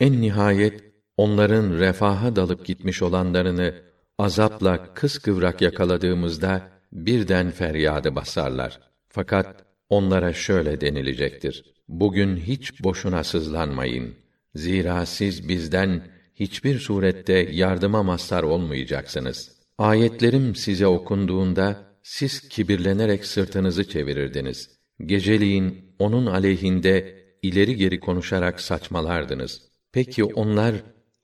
En nihayet onların refaha dalıp gitmiş olanlarını azapla kıskıvrak yakaladığımızda birden feryadı basarlar. Fakat onlara şöyle denilecektir: Bugün hiç boşuna sızlanmayın. Zira siz bizden hiçbir surette yardıma mazhar olmayacaksınız. Ayetlerim size okunduğunda siz kibirlenerek sırtınızı çevirirdiniz. Geceliğin onun aleyhinde ileri geri konuşarak saçmalardınız. Peki onlar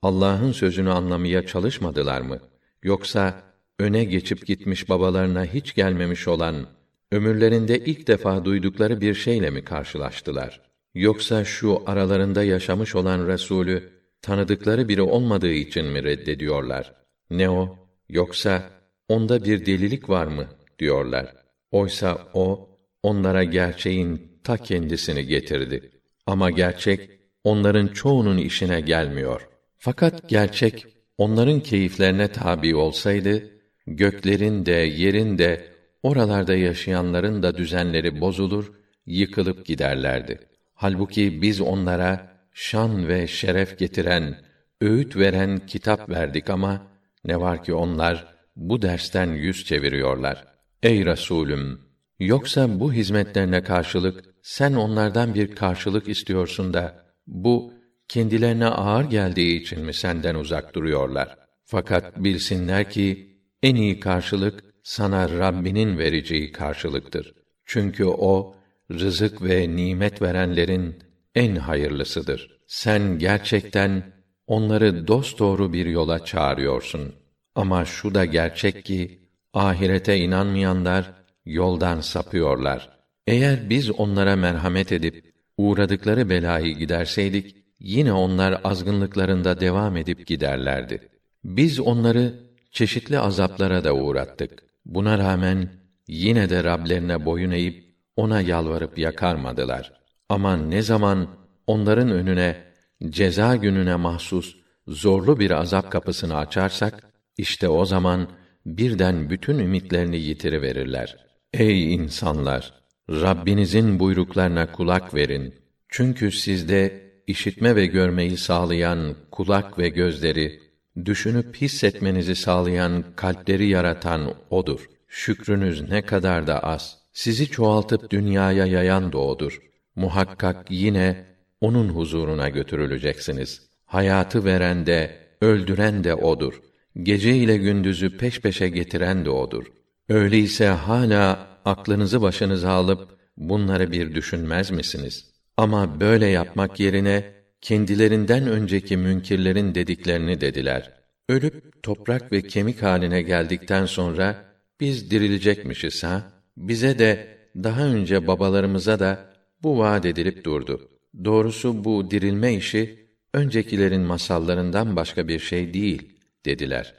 Allah'ın sözünü anlamaya çalışmadılar mı? Yoksa öne geçip gitmiş babalarına hiç gelmemiş olan ömürlerinde ilk defa duydukları bir şeyle mi karşılaştılar? Yoksa şu aralarında yaşamış olan Resulü tanıdıkları biri olmadığı için mi reddediyorlar? Ne o? Yoksa onda bir delilik var mı diyorlar. Oysa o onlara gerçeğin ta kendisini getirdi. Ama gerçek onların çoğunun işine gelmiyor. Fakat gerçek onların keyiflerine tabi olsaydı göklerin de yerin de oralarda yaşayanların da düzenleri bozulur, yıkılıp giderlerdi. Halbuki biz onlara şan ve şeref getiren, öğüt veren kitap verdik ama ne var ki onlar bu dersten yüz çeviriyorlar. Ey Resulüm, yoksa bu hizmetlerine karşılık sen onlardan bir karşılık istiyorsun da bu kendilerine ağır geldiği için mi senden uzak duruyorlar? Fakat bilsinler ki en iyi karşılık sana Rabbinin vereceği karşılıktır. Çünkü o rızık ve nimet verenlerin en hayırlısıdır. Sen gerçekten onları dosdoğru bir yola çağırıyorsun. Ama şu da gerçek ki ahirete inanmayanlar yoldan sapıyorlar. Eğer biz onlara merhamet edip uğradıkları belayı giderseydik yine onlar azgınlıklarında devam edip giderlerdi. Biz onları çeşitli azaplara da uğrattık. Buna rağmen yine de Rablerine boyun eğip ona yalvarıp yakarmadılar. Ama ne zaman onların önüne ceza gününe mahsus zorlu bir azap kapısını açarsak işte o zaman birden bütün ümitlerini yitiriverirler. Ey insanlar, Rabbinizin buyruklarına kulak verin. Çünkü sizde işitme ve görmeyi sağlayan kulak ve gözleri, düşünüp hissetmenizi sağlayan kalpleri yaratan odur. Şükrünüz ne kadar da az. Sizi çoğaltıp dünyaya yayan da odur. Muhakkak yine onun huzuruna götürüleceksiniz. Hayatı veren de, öldüren de odur. Gece ile gündüzü peş peşe getiren de odur. Öyleyse hala aklınızı başınıza alıp bunları bir düşünmez misiniz? Ama böyle yapmak yerine kendilerinden önceki münkirlerin dediklerini dediler. Ölüp toprak ve kemik haline geldikten sonra biz dirilecekmişiz ha? Bize de daha önce babalarımıza da bu vaat edilip durdu. Doğrusu bu dirilme işi öncekilerin masallarından başka bir şey değil dediler.